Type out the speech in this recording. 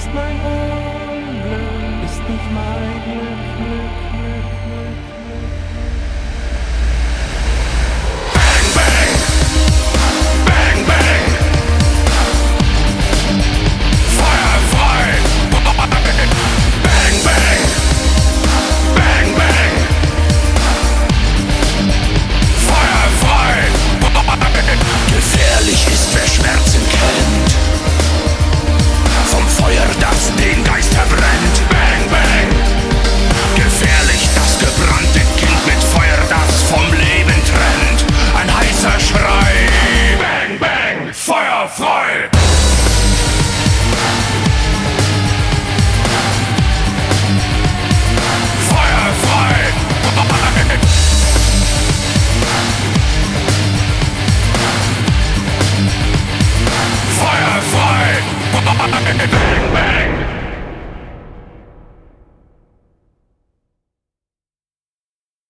ist nicht mein Glück, ist nicht mein Glück.